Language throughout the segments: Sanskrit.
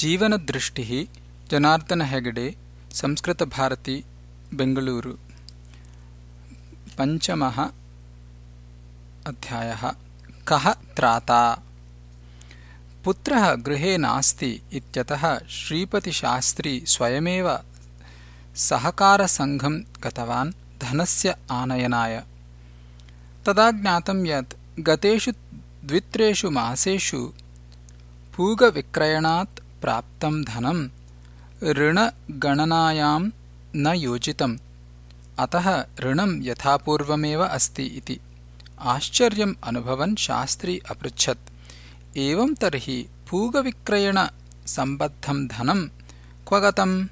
जीवनदृष्टिः जनार्दन हेगडे संस्कृतभारती बेङ्गलूरु पञ्चमः अध्यायः कः त्राता पुत्रः गृहे नास्ति इत्यतः श्रीपतिशास्त्री स्वयमेव सहकारसङ्घम् गतवान् धनस्य आनयनाय तदा ज्ञातम् यत् गतेषु द्वित्रेषु मासेषु पूगविक्रयणात् प्राप्तम् धनम् ऋणगणनायाम् न योजितम्। अतः ऋणम् यथापूर्वमेव अस्ति इति। आश्चर्यम् अनुभवन् शास्त्री अपृच्छत्। एवम् तर्हि पूगविक्रयणसम्बद्धम् धनम् क्व गतम्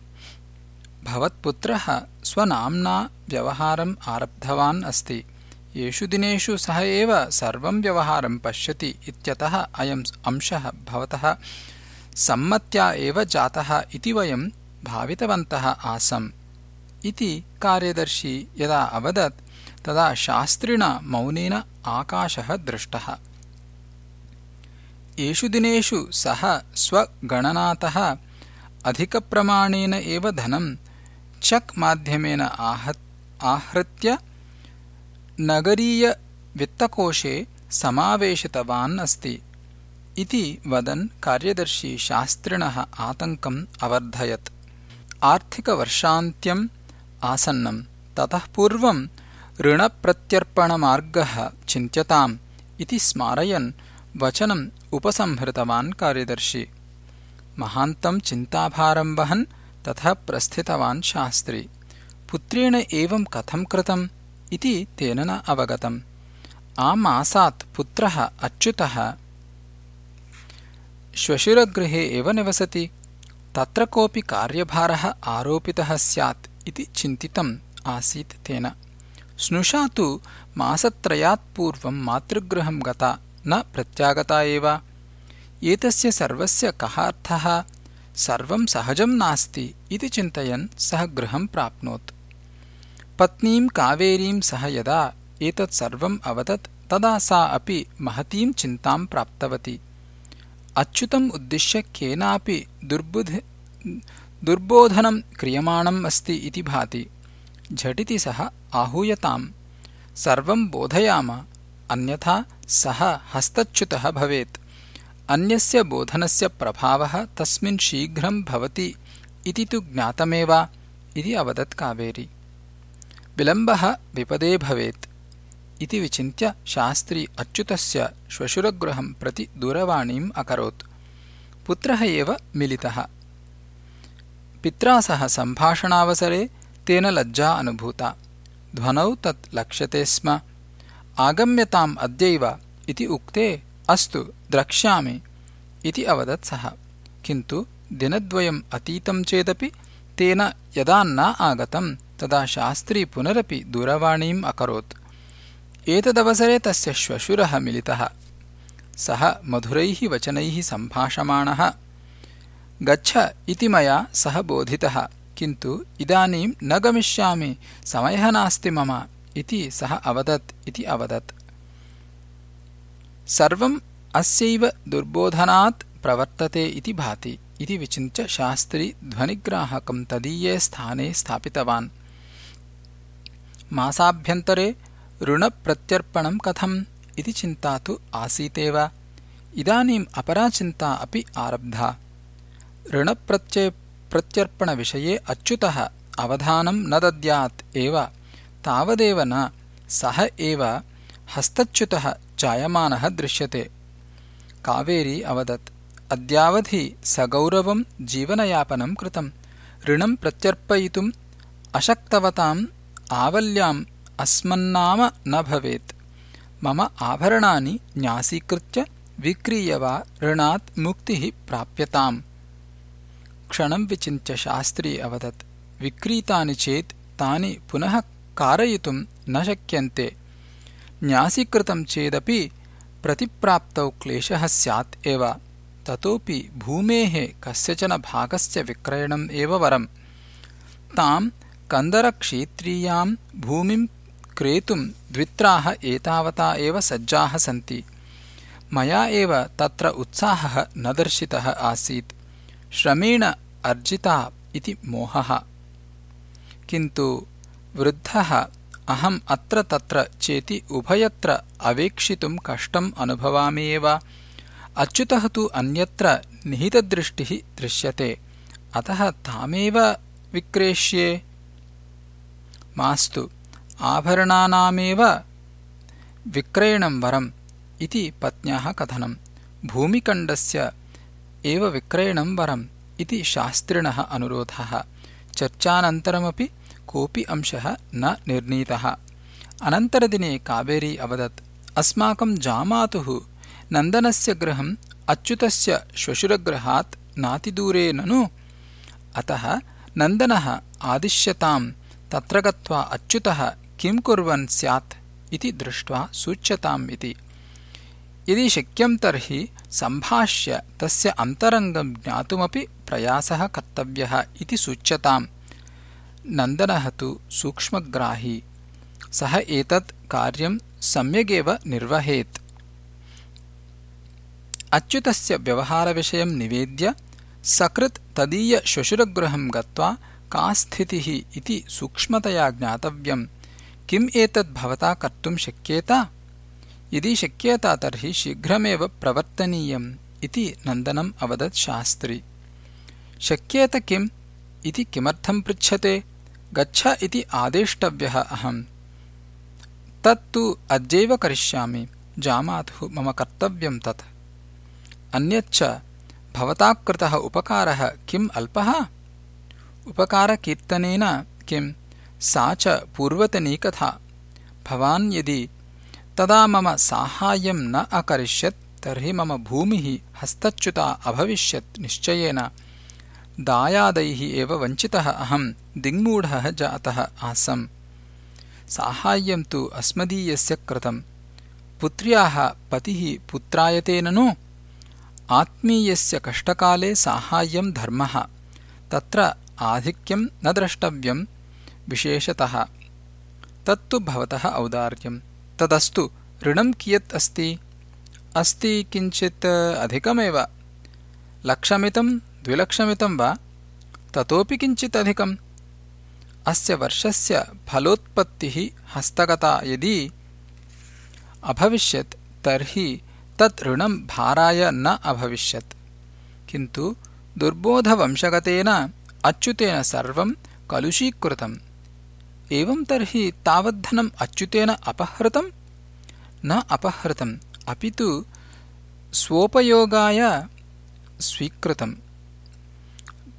भवत्पुत्रः स्वनाम्ना व्यवहारम् आरब्धवान् अस्ति। येषु दिनेषु सः एव सर्वम् व्यवहारम् पश्यति इत्यतः अयम् अंशः भवतः सम्मत्या एव जातः इति वयम् भावितवन्तः आसम्। इति कार्यदर्शी यदा अवदत् तदा शास्त्रिणा मौनेन आकाशः दृष्टः। एषु दिनेषु सः स्वगणनातः अधिकप्रमाणेन एव धनम् चक् माध्यमेन आहृत्य नगरीयवित्तकोशे समावेशितवान् अस्ति इति वदन् कार्यदर्शी शास्त्रिणः आतङ्कम् अवर्धयत्। आर्थिकवर्षान्त्यम् आसन्नम्। ततः पूर्वम् ऋणप्रत्यर्पणमार्गः चिन्त्यताम् इति स्मारयन् वचनम् उपसंहृतवान् कार्यदर्शी। महान्तम् चिन्ताभारम् वहन् ततः प्रस्थितवान् शास्त्री। पुत्रेण एवम् कथम् कृतम् इति तेन न अवगतम्। आमासात् पुत्रः अच्युतः श्वशुरगृहे एव निवसति। तत्र कोऽपि कार्यभारः आरोपितः स्यात् इति चिन्तितम् आसीत् तेन। स्नुषा तु मासत्रयात् पूर्वम् मातृगृहम् गता न प्रत्यागता एव। एतस्य सर्वस्य कः अर्थः? सर्वम् सहजम् नास्ति इति चिन्तयन् सः गृहम् प्राप्नोत्। पत्नीम् कावेरीम् सः यदा एतत् सर्वम् अवदत् तदा सा अपि महतीम् चिन्ताम् प्राप्तवती अच्युतम् उद्दिश्य केनापि दुर्बुधि दुर्बोधनम् क्रियमाणम् अस्ति इति भाति। झटिति सः आहूयताम्। सर्वम् बोधयाम अन्यथा सः हस्तच्युतः भवेत्। अन्यस्य बोधनस्य प्रभावः तस्मिन् शीघ्रम् भवति इति तु ज्ञातमेव इति अवदत् कावेरी। विलम्बः विपदे भवेत् इति विचिन्त्य शास्त्री अच्युतस्य श्वशुरगृहम् प्रति दूरवाणीम् अकरोत्। पुत्रः एव मिलितः। पित्रा सह सम्भाषणावसरे तेन लज्जा अनुभूता। ध्वनौ तत् लक्ष्यते स्म। आगम्यताम् अद्यैव इति उक्ते अस्तु द्रक्ष्यामि इति अवदत् सः। किन्तु दिनद्वयम् अतीतम् चेदपि तेन यदा न आगतम् तदा शास्त्री पुनरपि दूरवाणीम् अकरोत् एतदवसरे तस्य श्वशुरः मिलितः। सः मधुरैः वचनैः सम्भाषमाणः। गच्छ इति मया सः बोधितः किन्तु इदानीम् न गमिष्यामि समयः नास्ति मम इति सः अवदत् इति अवदत्। सर्वम् अस्यैव दुर्बोधनात् प्रवर्तते इति भाति इति विचिन्त्य शास्त्री ध्वनिग्राहकम् तदीये स्थाने स्थापितवान्। मासाभ्यन्तरे ऋणप्रत्यर्पणम् कथम् इति चिन्ता तु आसीतेव। इदानीम् अपरा चिन्ता अपि आरब्धा। ऋणप्रत्यर्पणविषये अच्युतः अवधानम् न दद्यात् एव। तावदेव न सः एव हस्तच्युतः जायमानः दृश्यते। कावेरी अवदत् अद्यावधि सगौरवम् जीवनयापनम् कृतम् ऋणम् प्रत्यर्पयितुम् अशक्तवताम् आवल्याम् अस्मन्नाम न भवेत्। मम आभरणानि न्यासीकृत्य विक्रीय वा ऋणात् मुक्तिः प्राप्यताम्। क्षणम् विचिन्त्य शास्त्री अवदत् विक्रीतानि चेत् तानि पुनः कारयितुम् न शक्यन्ते। न्यासीकृतम् चेदपि प्रतिप्राप्तौ क्लेशः स्यात् एव। ततोपि भूमेः कस्यचन भागस्य विक्रयणम् एव वरम्। ताम् कन्दरक्षेत्रीयाम् भूमिम् क्रेतुम् द्वित्राः एतावता एव सज्जाः सन्ति। मया एव तत्र उत्साहः न दर्शितः आसीत्। श्रमेण अर्जिता इति मोहः। किन्तु वृद्धः अहम् अत्र तत्र चेति उभयत्र अवेक्षितुम् कष्टम् अनुभवामि एव अच्युतः तु अन्यत्र निहितदृष्टिः दृश्यते। अतः तामेव विक्रेष्ये। मास्तु आभरणानामेव विक्रयणम् वरम् इति पत्न्याः कथनम्। भूमिकण्डस्य एव विक्रयणम् वरम् इति शास्त्रिणः अनुरोधः। चर्चानन्तरमपि कोऽपि अंशः न निर्णीतः। अनन्तरदिने कावेरी अवदत् अस्माकम् जामातुः नन्दनस्य गृहम् अच्युतस्य श्वशुरगृहात् नातिदूरे ननु। अतः नन्दनः आदिश्यताम् तत्र गत्वा अच्युतः किम् कुर्वन् स्यात् इति दृष्ट्वा सूच्यताम् इति। यदि शक्यम् तर्हि सम्भाष्य तस्य अन्तरङ्गम् ज्ञातुमपि प्रयासः कर्तव्यः इति सूच्यताम्। नन्दनः तु सूक्ष्मग्राही। सः एतत् कार्यम् सम्यगेव निर्वहेत्। अच्युतस्य व्यवहारविषयम् निवेद्य सकृत् तदीयश्वशुरगृहम् गत्वा का स्थितिः इति सूक्ष्मतया ज्ञातव्यम् किम् एतत् भवता कर्तुम् शक्येत? यदि शक्येत तर्हि शीघ्रमेव प्रवर्तनीयम् इति नन्दनम् अवदत् शास्त्री। शक्येत किम्? इति किमर्थम् पृच्छते? गच्छ इति आदेष्टव्यः अहम्। तत्तु अद्यैव करिष्यामि। जामातुः मम कर्तव्यम् तत्। अन्यच्च भवता कृतः उपकारः किम् अल्पः? उपकारकीर्तनेन किम् सा च पूर्वतनीकथा। भवान् यदि तदा मम साहाय्यम् न अकरिष्यत् तर्हि मम भूमिः हस्तच्युता अभविष्यत् निश्चयेन। दायादैः एव वञ्चितः अहम् दिङ्मूढः जातः आसम्। साहाय्यम् तु अस्मदीयस्य कृतम्। पुत्र्याः पतिः पुत्रायते ननु? आत्मीयस्य कष्टकाले साहाय्यम् धर्मः। तत्र आधिक्यम् न द्रष्टव्यम् विशेषतः। तत्तु भवतः औदार्यम् तदस्तु ऋणम् कियत् अस्ति? अस्ति किञ्चित् अधिकमेव। लक्षमितम् द्विलक्षमितम् वा? ततोऽपि किञ्चित् अधिकम्। अस्य वर्षस्य फलोत्पत्तिः हस्तगता यदि अभविष्यत् तर्हि तत् ऋणम् भाराय न अभविष्यत्। किन्तु दुर्बोधवंशगतेन अच्युतेन सर्वम् कलुषीकृतम् एवम् तर्हि तावद्धनम् अच्युतेन अपहृतम्? न अपहृतम् अपि तु स्वोपयोगाय स्वीकृतम्।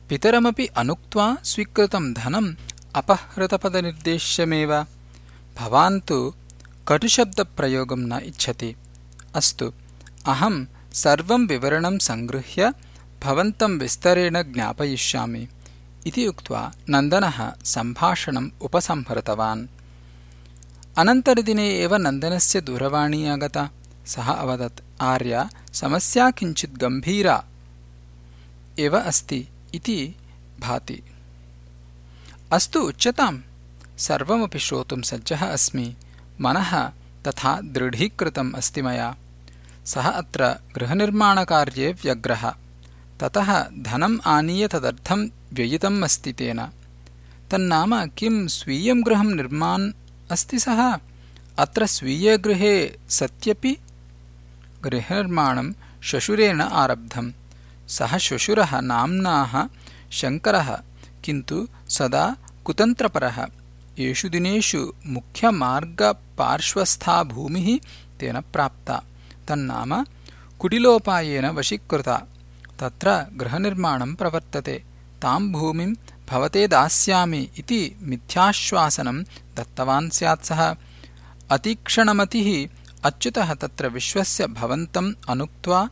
पितरमपि अनुक्त्वा स्वीकृतम् धनम् अपहृतपदनिर्देश्यमेव। भवान् तु कटुशब्दप्रयोगम् न इच्छति। अस्तु अहम् सर्वम् विवरणम् सङ्गृह्य भवन्तम् विस्तरेण ज्ञापयिष्यामि इति उक्त्वा नन्दनः सम्भाषणम् उपसंहृतवान् अनन्तरदिने एव नन्दनस्य दूरवाणी आगता। सः अवदत् आर्या समस्या किञ्चित् गम्भीरा। एव अस्ति इति भाति। अस्तु उच्यताम्। सर्वमपि श्रोतुम् सज्जः अस्मि। मनः तथा दृढीकृतम् अस्ति मया। सः अत्र गृहनिर्माणकार्ये व्यग्रः ततः धनम् आनीय तदर्थम् व्ययितम् अस्ति तेन। तन्नाम किम् स्वीयम् गृहम् निर्मान् अस्ति सः? अत्र स्वीयगृहे सत्यपि गृहनिर्माणम् श्वशुरेण आरब्धम्। सः श्वशुरः नाम्नाः शङ्करः किन्तु सदा कुतन्त्रपरः। एषु दिनेषु मुख्यमार्गपार्श्वस्था भूमिः तेन प्राप्ता। तन्नाम कुटिलोपायेन वशीकृता तत्र गृहनिर्माणम् प्रवर्तते। ताम् भूमिम् भवते दास्यामि इति मिथ्याश्वासनम् दत्तवान् स्यात् सः। अतीक्षणमतिः अच्युतः तत्र विश्वस्य भवन्तम् अनुक्त्वा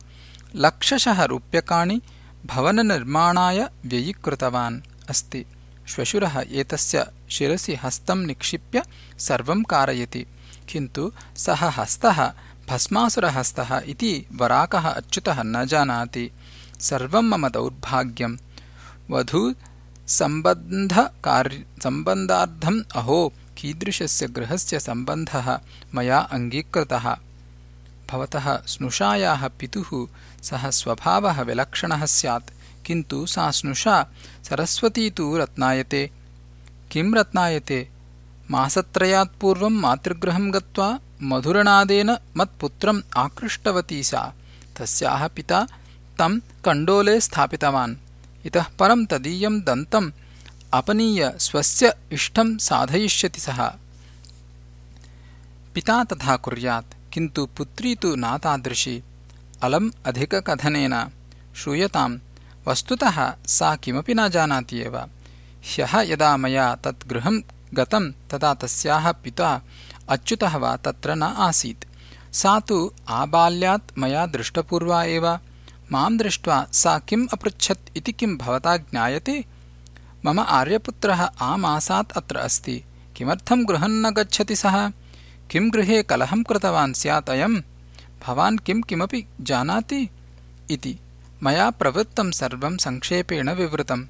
लक्षशः रूप्यकाणि भवननिर्माणाय व्ययीकृतवान् अस्ति। श्वशुरः एतस्य शिरसि हस्तम् निक्षिप्य सर्वम् कारयति। किन्तु सः हस्तः भस्मासुरहस्तः इति वराकः अच्युतः न जानाति सर्वम् मम दौर्भाग्यम् वधू सम्बन्धार्थम् अहो कीदृशस्य गृहस्य सम्बन्धः मया अङ्गीकृतः। भवतः स्नुषायाः पितुः सः स्वभावः विलक्षणः स्यात् किन्तु सा स्नुषा सरस्वती तु रत्नायते। किम् रत्नायते? मासत्रयात्पूर्वम् मातृगृहम् गत्वा मधुरनादेन मत्पुत्रम् आकृष्टवती सा। तस्याः पिता तम् कण्डोले स्थापितवान्। इतः परम् तदीयम् दन्तम् अपनीय स्वस्य इष्टम् साधयिष्यति सः। पिता तथा कुर्यात् किन्तु पुत्री तु नातादृशी। अलम् अधिककथनेन श्रूयताम् वस्तुतः सा किमपि न जानाति एव। ह्यः यदा मया तत् गृहम् गतम् तदा तस्याः पिता अच्युतः वा तत्र न आसीत्। सा तु आबाल्यात् मया दृष्टपूर्वा एव माम् दृष्ट्वा सा किम् अपृच्छत् इति किम् भवता ज्ञायते? मम आर्यपुत्रः आमासात् अत्र अस्ति। किमर्थम् गृहम् न गच्छति सः? किम् गृहे कलहम् कृतवान् स्यात् अयम्? भवान् किम् किमपि जानाति? इति। मया प्रवृत्तम् सर्वम् सङ्क्षेपेण विवृतम्।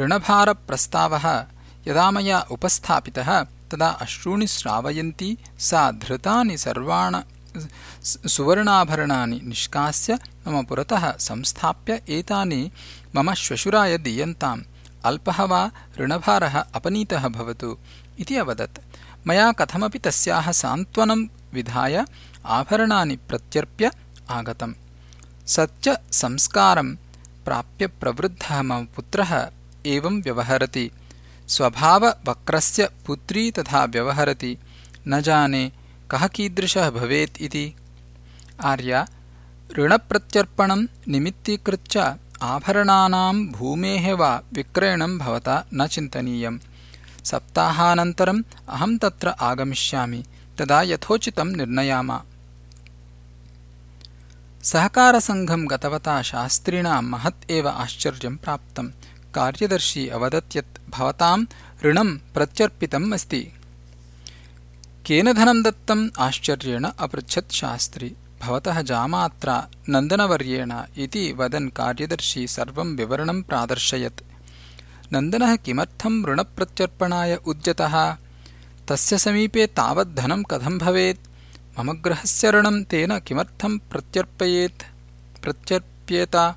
ऋणभारप्रस्तावः यदा मया उपस्थापितः तदा अश्रूणि श्रावयन्ती सा धृतानि सर्वाण सुवर्णाभरणानि निष्कास्य मम पुरतः संस्थाप्य एतानि मम श्वशुराय दीयन्ताम्। अल्पः वा ऋणभारः अपनीतः भवतु इति अवदत्। मया कथमपि तस्याः सान्त्वनम् विधाय आभरणानि प्रत्यर्प्य आगतम्। स च संस्कारम् प्राप्य प्रवृद्धः मम पुत्रः एवम् व्यवहरति। स्वभाववक्रस्य पुत्री तथा व्यवहरति। न जाने कः कीदृशः भवेत् इति? आर्या ऋणप्रत्यर्पणम् निमित्तीकृत्य आभरणानाम् भूमेः वा विक्रयणम् भवता न चिन्तनीयम्। सप्ताहानन्तरम् अहम् तत्र आगमिष्यामि तदा यथोचितम् निर्णयाम। सहकारसङ्घम् गतवता शास्त्रिणाम् महत् एव आश्चर्यम् प्राप्तम्। कार्यदर्शी अवदत् यत् भवताम् ऋणम् प्रत्यर्पितम् अस्ति केन धनम् दत्तम्? आश्चर्येण अपृच्छत् शास्त्री। भवतः जामात्रा नन्दनवर्येण इति वदन् कार्यदर्शी सर्वम् विवरणम् प्रादर्शयत्। नन्दनः किमर्थम् ऋणप्रत्यर्पणाय उद्यतः? तस्य समीपे तावद्धनम् कथम् भवेत्? मम गृहस्य ऋणम् तेन किमर्थम् प्रत्यर्पयेत्? प्रत्यर्प्येत?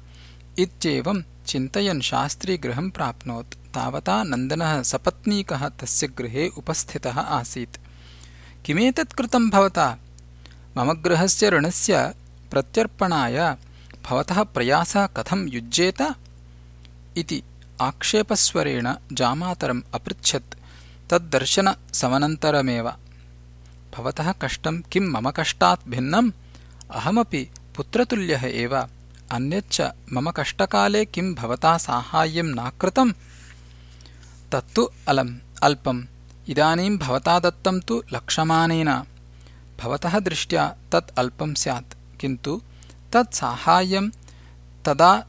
इत्येवम् चिन्तयन् शास्त्री गृहम् प्राप्नोत्। तावता नन्दनः सपत्नीकः तस्य गृहे उपस्थितः आसीत् किमेतत् कृतम् भवता? मम गृहस्य ऋणस्य प्रत्यर्पणाय भवतः प्रयासः कथम् युज्येत? इति आक्षेपस्वरेण जामातरम् अपृच्छत्। तद्दर्शनसमनन्तरमेव भवतः कष्टम् किम् मम कष्टात् भिन्नम्? अहमपि पुत्रतुल्यः एव। अन्यच्च मम कष्टकाले किम् भवता साहाय्यम् नाकृतम्? तत्तु अलम् अल्पम् इदानीम् भवता दत्तम् तु लक्षमानेन भवतः दृष्ट्या तत् अल्पम् स्यात्। किन्तु तत् साहाय्यम् तदा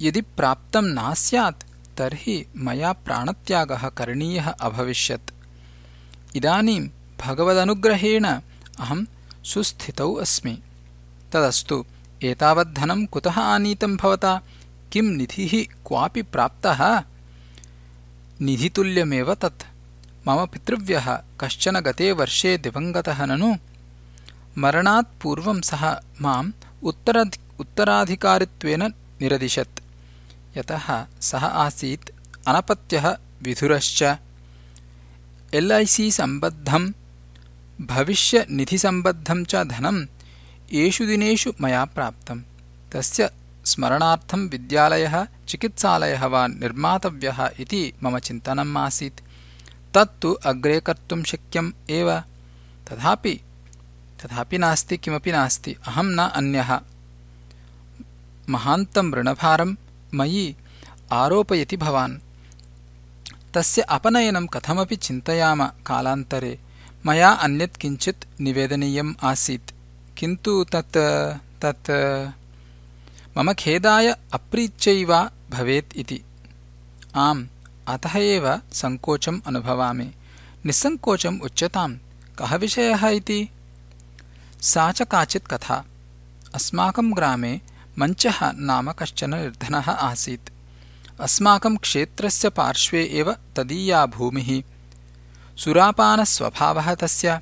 यदि प्राप्तम् नास्यात् तर्हि मया प्राणत्यागः करणीयः अभविष्यत्। इदानीम् भगवदनुग्रहेण अहम् सुस्थितौ अस्मि। तदस्तु एतावद्धनम् कुतः आनीतम् भवता? किम् निधिः क्वापि प्राप्तः? निधितुल्यमेव तत् मम पितृव्यः कश्चन गते वर्षे दिवङ्गतः ननु? मरणात् पूर्वं सः माम् उत्तराधिकारित्वेन निरदिशत्। यतः सः आसीत् अनपत्यः विधुरश्च। एल् ऐ सि सम्बद्धम् भविष्यनिधिसम्बद्धम् च धनम् एषु दिनेषु मया प्राप्तम्। तस्य स्मरणार्थम् विद्यालयः चिकित्सालयः वा निर्मातव्यः इति मम चिन्तनम् आसीत् तत्तु अग्रे कर्तुम् शक्यम् एव। तथापि तथापि नास्ति किमपि नास्ति। अहम् न अन्यः। महान्तम् ऋणभारम् मयि आरोपयति भवान्। तस्य अपनयनम् कथमपि चिन्तयाम कालान्तरे। मया अन्यत् किञ्चित् निवेदनीयम् आसीत्। किन्तु तत् तत् मम खेदाय अप्रीच्यैवा भवेत् इति। आम् अतः एव सङ्कोचम् अनुभवामि। निःसङ्कोचम् उच्यताम्। कः विषयः इति? सा च काचित् कथा। अस्माकम् ग्रामे मञ्चः नाम कश्चन निर्धनः आसीत्। अस्माकम् क्षेत्रस्य पार्श्वे एव तदीया भूमिः। सुरापानस्वभावः तस्य।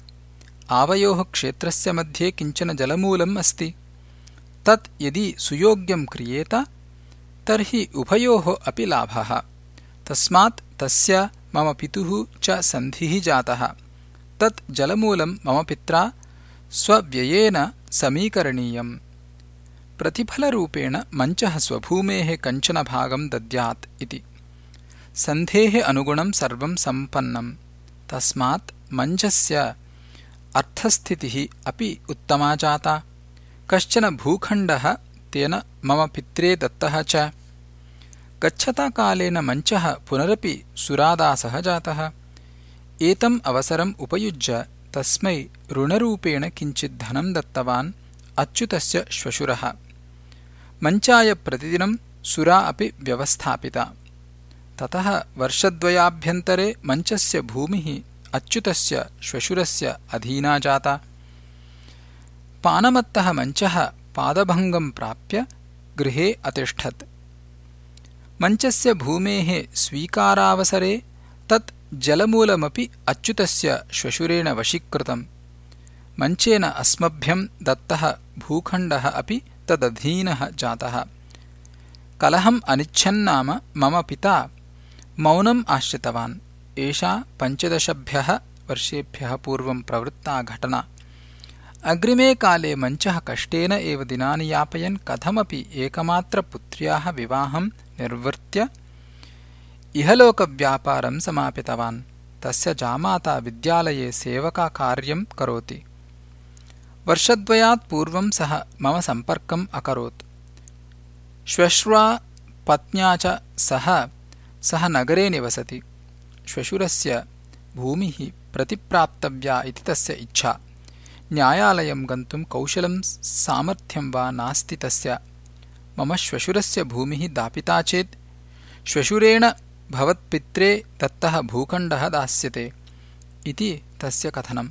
आवयोः क्षेत्रस्य मध्ये किंचन जलमूलम् अस्ति। तत् यदि सुयोग्यम् क्रियेत, तर्हि उभयोः अपि लाभः। तस्मात् तस्य मम पितुः च सन्धिः जातः। तत् जलमूलं मम पित्रा स्वव्ययेन समीकरणीयम्। प्रतिफलरूपेण मञ्चः स्वभूमेः कञ्चन भागं दद्यात् इति। सन्धेः अनुगुणं सर्वं सम्पन्नम्। तस्मात् मञ्चस्य अर्थस्थितिः अपि उत्तमा जाता। कश्चन भूखण्डः तेन मम पित्रे दत्तः च गच्छताकालेन मञ्चः पुनरपि सुरादासः जातः। एतम् अवसरम् उपयुज्य तस्मै ऋणरूपेण किञ्चित् धनं दत्तवान् अच्युतस्य श्वशुरः। मञ्चाय प्रतिदिनं सुरा अपि व्यवस्थापिता। ततः वर्षद्वयाभ्यन्तरे मञ्चस्य भूमिः अच्युतस्य श्वशुरस्य अधीना जाता। पानमत्तः मञ्चः पादभङ्गम् प्राप्य गृहे अतिष्ठत् मञ्चस्य भूमेः स्वीकारावसरे तत् जलमूलमपि अच्युतस्य श्वशुरेण वशीकृतम्। मञ्चेन अस्मभ्यम् दत्तः भूखण्डः अपि तदधीनः जातः। कलहम् अनिच्छन्नाम मम पिता मौनम् आश्रितवान्। एषा पञ्चदशभ्यः वर्षेभ्यः पूर्वं प्रवृत्ता घटना अग्रिमे काले मञ्चः कष्टेन एव दिनानि यापयन् कथमपि एकमात्रपुत्र्याः विवाहं निर्वृत्य इहलोकव्यापारं समापितवान्। तस्य जामाता विद्यालये सेवकाकार्यं करोति। वर्षद्वयात् पूर्वं सः मम सम्पर्कम् अकरोत्। श्वश्र्वा पत्न्या च सह सः नगरे निवसति। श्वशुरस्य भूमिः प्रतिप्राप्तव्या इति तस्य इच्छा न्यायालयं गन्तुं कौशलं सामर्थ्यं वा नास्ति तस्य। मम श्वशुरस्य भूमिः दापिता चेत् श्वशुरेण भवत्पित्रे दत्तः भूखण्डः दास्यते इति तस्य कथनम्।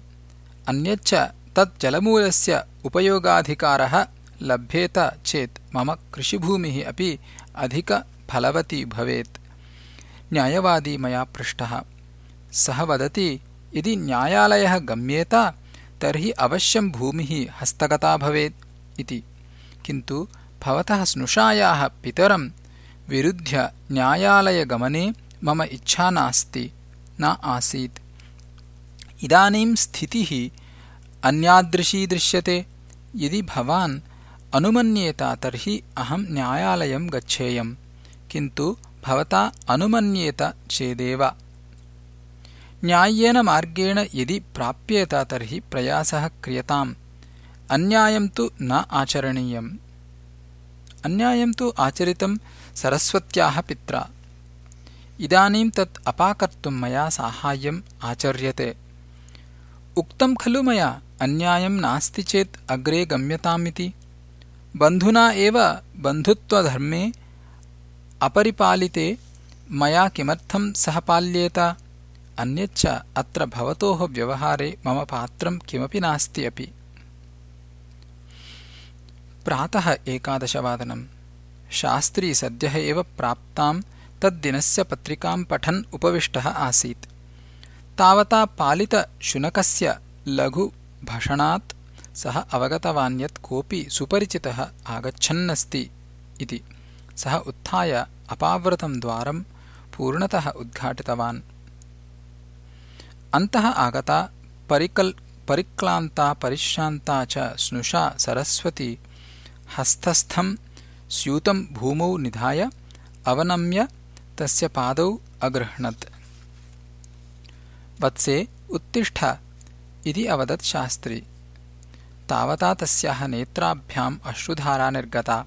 अन्यच्च तत् जलमूलस्य उपयोगाधिकारः लभ्येत चेत् मम कृषिभूमिः अपि अधिकफलवती भवेत्। न्यायवादी मया पृष्टः। सः वदति यदि न्यायालयः गम्येत तर्हि अवश्यं भूमिः हस्तगता भवेत् इति। किन्तु भवतः स्नुषायाः पितरं विरुध्य न्यायालयगमने मम इच्छा नास्ति न आसीत्। इदानीं स्थितिः अन्यादृशी दृश्यते। यदि भवान् अनुमन्येत तर्हि अहं न्यायालयं गच्छेयम्। किन्तु भवता अनुमन्येत चेदेव न्याय्येन मार्गेण यदि प्राप्येत तर्हि प्रयासः क्रियताम्। अन्यायं तु न आचरणीयम्। अन्यायं तु आचरितं सरस्वत्याः पित्रा। इदानीं तत् अपाकर्तुं मया साहाय्यम् आचर्यते। उक्तं खलु मया अन्यायं नास्ति चेत् अग्रे गम्यतामिति। बन्धुना एव बन्धुत्वधर्मे अपरिपालिते मया किमर्थं सह पाल्येत अन्यच्च अत्र भवतोः व्यवहारे मम पात्रं किमपि नास्ति अपि। प्रातः एकादशवादनम्। शास्त्री सद्यः एव प्राप्तां तद्दिनस्य पत्रिकां पठन् उपविष्टः आसीत्। तावता पालितशुनकस्य लघुभषणात् सः अवगतवान् यत् कोऽपि सुपरिचितः आगच्छन्नस्ति इति। सः उत्थाय अपावृतं द्वारं पूर्णतः उद्घाटितवान् अन्तः आगता परिक्लान्ता परिश्रान्ता च स्नुषा सरस्वती हस्तस्थं स्यूतं भूमौ निधाय अवनम्य तस्य पादौ अगृह्णत् वत्से उत्तिष्ठ इति अवदत् शास्त्री तावता तस्याः नेत्राभ्याम् अश्रुधारा निर्गता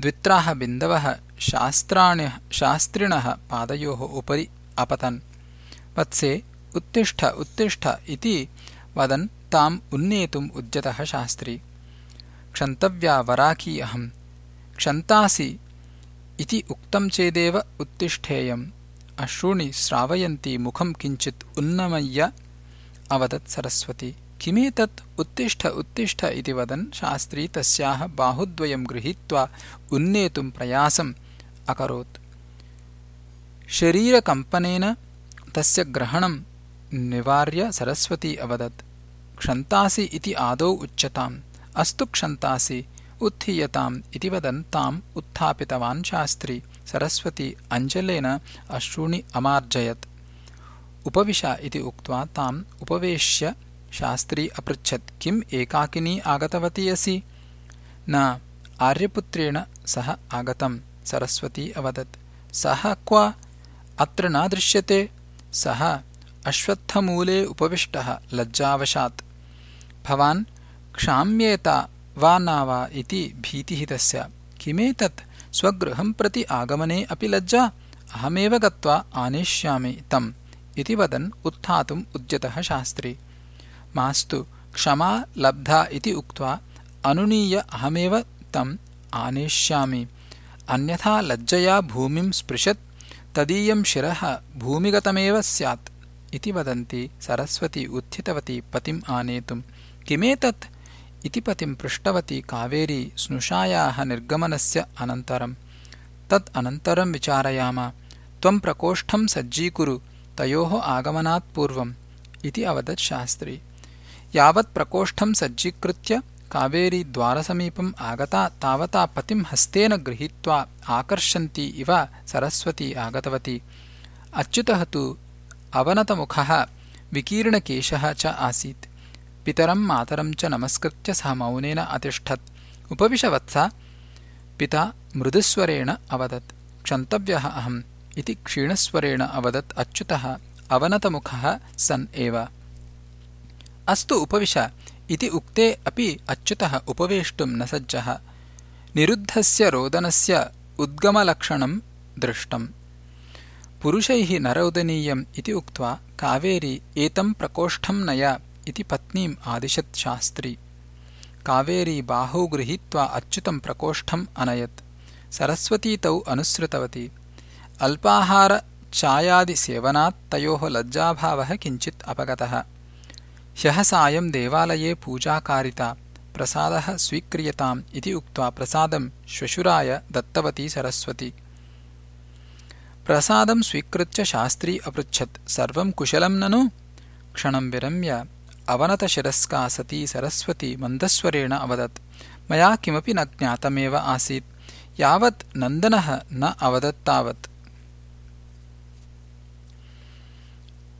द्वित्राः बिन्दवः शास्त्रिणः पादयोः उपरि अपतन् वत्से उत्तिष्ठ उत्तिष्ठ इति वदन् ताम् उन्नेतुम् उद्यतः शास्त्री। क्षन्तव्या वराकी अहम्। क्षन्तासि इति उक्तं चेदेव उत्तिष्ठेयम्। अश्रूणि श्रावयन्ती मुखं किञ्चित् उन्नमय्य अवदत् सरस्वती। किमेतत् उत्तिष्ठ उत्तिष्ठ इति वदन् शास्त्री तस्याः बाहुद्वयं गृहीत्वा उन्नेतुं प्रयासम् अकरोत्। शरीरकम्पनेन तस्य ग्रहणं निवार्य सरस्वती अवदत्। क्षन्तासि इति आदौ उच्यताम्। अस्तु क्षन्तासि उत्थीयताम् इति वदन् ताम् उत्थापितवान् शास्त्री। सरस्वती अञ्जलेन अश्रूणि अमार्जयत्। उपविश इति उक्त्वा ताम् उपवेश्य शास्त्री अपृच्छत् किम् एकाकिनी आगतवती असि? न आर्यपुत्रेण सह आगतम् सरस्वती अवदत्। सः क्व? अत्र न दृश्यते। सः अश्वत्थमूले उपविष्टः लज्जावशात्। भवान् क्षाम्येत वा न वा इति भीतिः तस्य। किमेतत्? स्वगृहम् प्रति आगमने अपि लज्जा? अहमेव गत्वा आनेष्यामि तम् इति वदन् उत्थातुम् उद्यतः शास्त्री। मास्तु क्षमा लब्धा इति उक्त्वा अनुनीय अहमेव तम् आनेष्यामि। अन्यथा लज्जया भूमिम् स्पृशत् तदीयम् शिरः भूमिगतमेव स्यात् इति वदन्ती सरस्वती उत्थितवती पतिम् आनेतुम्। किमेतत्? इति पतिम् पृष्टवती कावेरी स्नुषायाः निर्गमनस्य अनन्तरम्। तत् अनन्तरम् विचारयाम त्वम् प्रकोष्ठम् सज्जीकुरु तयोः आगमनात् पूर्वम् इति अवदत् शास्त्री। यावत् प्रकोष्ठम् सज्जीकृत्य कावेरी द्वारसमीपम् आगता तावता पतिम् हस्तेन गृहीत्वा आकर्षन्ती इव सरस्वती आगतवती। अच्युतः तु अवनतमुखः विकीर्णकेशः च आसीत्। पितरम् मातरम् च नमस्कृत्य सः मौनेन अतिष्ठत्। उपविशवत्स पिता मृदुस्वरेण अवदत्। क्षन्तव्यः अहम् इति क्षीणस्वरेण अवदत् अच्युतः अवनतमुखः सन् एव। अस्तु उपविश इति उक्ते अपि अच्युतः उपवेष्टुम् न सज्जः। निरुद्धस्य रोदनस्य उद्गमलक्षणम् दृष्टम् पुरुषैः न रोदनीयम् इति उक्त्वा कावेरी एतम् प्रकोष्ठम् नय इति पत्नीम् आदिशत् शास्त्री। कावेरी बाहौ गृहीत्वा अच्युतम् प्रकोष्ठम् अनयत्। सरस्वती तौ अनुसृतवती। अल्पाहारचायादिसेवनात् तयोः लज्जाभावः किञ्चित् अपगतः। ह्यः सायम् देवालये पूजाकारिता प्रसादः स्वीक्रियताम् इति उक्त्वा प्रसादम् श्वशुराय दत्तवती सरस्वती प्रसादम् स्वीकृत्य शास्त्री अपृच्छत्। सर्वम् कुशलम् ननु। क्षणम् विरम्य अवनतशिरस्का सती सरस्वती मन्दस्वरेण अवदत्। मया किमपि न ज्ञातमेव आसीत्। यावत् नन्दनः न अवदत्तावत्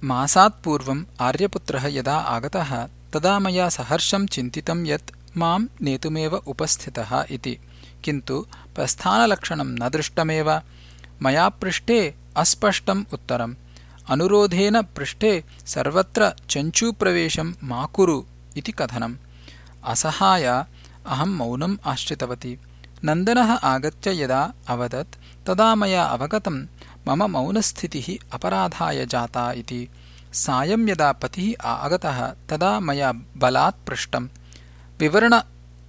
मासात्पूर्वम् आर्यपुत्रः यदा आगतः तदा मया सहर्षम् चिन्तितम् यत् माम् नेतुमेव उपस्थितः इति। किन्तु प्रस्थानलक्षणम् न दृष्टमेव मया पृष्टे अस्पष्टम् उत्तरम्। अनुरोधेन पृष्टे सर्वत्र चञ्चूप्रवेशम् मा कुरु इति कथनम्। असहाय अहम् मौनम् आश्रितवती नन्दनः आगत्य यदा अवदत् तदा मया अवगतम् मम मौनस्थितिः अपराधाय जाता इति। सायं यदा पतिः आगतः तदा मया बलात् पृष्टम्।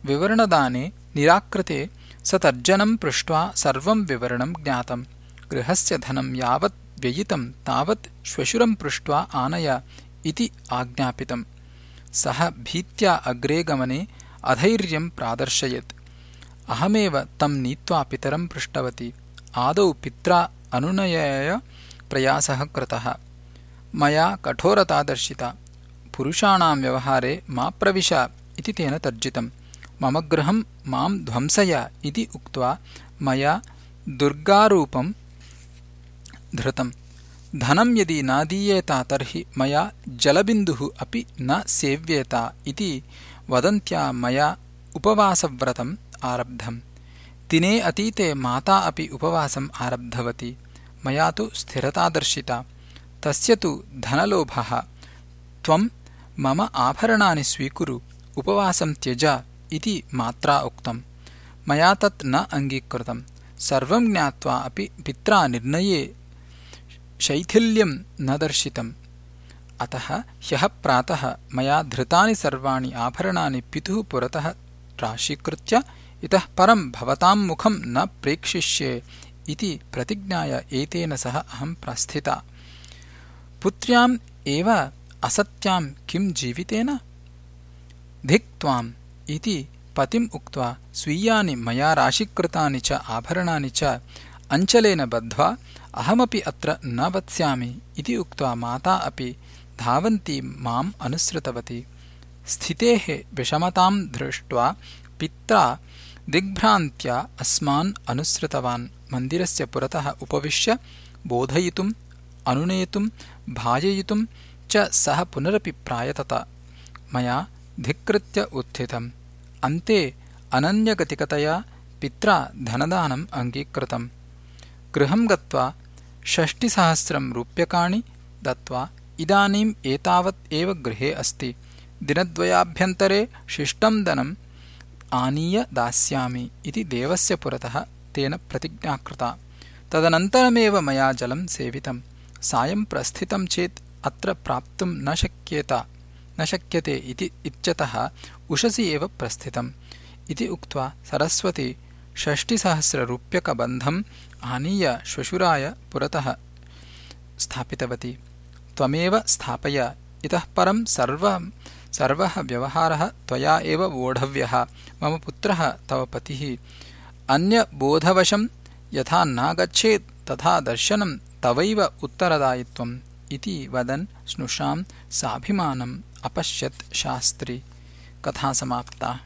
विवरणदाने निराकृते स तर्जनम् पृष्ट्वा सर्वम् विवरणम् ज्ञातम् गृहस्य धनम् यावत् व्ययितम् तावत् श्वशुरम् पृष्ट्वा आनय इति आज्ञापितम्। सः भीत्या अग्रे गमने अधैर्यम् प्रादर्शयत्। अहमेव तम् नीत्वा पितरम् पृष्टवती। आदौ पित्रा अनुनयाय प्रयासः कृतः। मया कठोरता दर्शिता पुरुषाणाम् व्यवहारे मा प्रविश इति तेन तर्जितम्। मम गृहम् माम् ध्वंसय इति उक्त्वा मया दुर्गारूपम् धृतम्। धनम् यदि न दीयेत तर्हि मया जलबिन्दुः अपि न सेव्येत इति वदन्त्या मया उपवासव्रतम् आरब्धम्। दिने अतीते माता अपि उपवासम् आरब्धवती। मया तु स्थिरता दर्शिता। तस्य तु धनलोभः। त्वम् मम आभरणानि स्वीकुरु उपवासम् त्यज इति मात्रा उक्तम्। मया तत् न अङ्गीकृतम्। सर्वम् ज्ञात्वा अपि पित्रा निर्णये शैथिल्यम् न दर्शितम्। अतः ह्यः प्रातः मया धृतानि सर्वाणि आभरणानि पितुः पुरतः राशीकृत्य इतः परम् भवताम् मुखम् न प्रेक्षिष्ये इति प्रतिज्ञाय एतेन सह अहम् प्रस्थिता। पुत्र्याम् एव असत्याम् किम् जीवितेन? धिक् त्वाम् इति पतिम् उक्त्वा स्वीयानि मया राशिकृतानि च आभरणानि च अञ्चलेन बद्ध्वा अहमपि अत्र न वत्स्यामि इति उक्त्वा माता अपि धावन्ती माम् अनुसृतवती। स्थितेः विषमताम् दृष्ट्वा पित्रा दिग्भ्रान्त्या अस्मान् अनुसृतवान्। मन्दिरस्य पुरतः उपविश्य बोधयितुम् अनुनेतुम् भाजयितुम् च सः पुनरपि प्रायतत। मया धिक्कृत्य उत्थितम्। अन्ते अनन्यगतिकतया पित्रा धनदानम् अङ्गीकृतम् गृहम् गत्वा षष्टिसहस्रम् रूप्यकाणि दत्त्वा इदानीम् एतावत् एव गृहे अस्ति। दिनद्वयाभ्यन्तरे शिष्टम् धनम् आनीय दास्यामि इति देवस्य पुरतः तेन प्रतिज्ञा कृता तदनन्तरमेव मया जलम् सेवितम्। सायम् प्रस्थितम् चेत् अत्र प्राप्तुम् न शक्येत। न शक्यते इति इत्यतः उषसि एव प्रस्थितम्। इति उक्त्वा सरस्वती षष्टिसहस्ररूप्यकबन्धम् आनीय श्वशुराय पुरतः स्थापितवती। त्वमेव स्थापय। इतः परम् सर्वः व्यवहारः त्वया एव वोढव्यः। मम पुत्रः तव पतिः। अन्यबोधवशम् यथा नागच्छेत् तथा दर्शनम् तवैव उत्तरदायित्वम् इति वदन् स्नुषाम् साभिमानम् अपश्यत् शास्त्री। कथा समाप्ता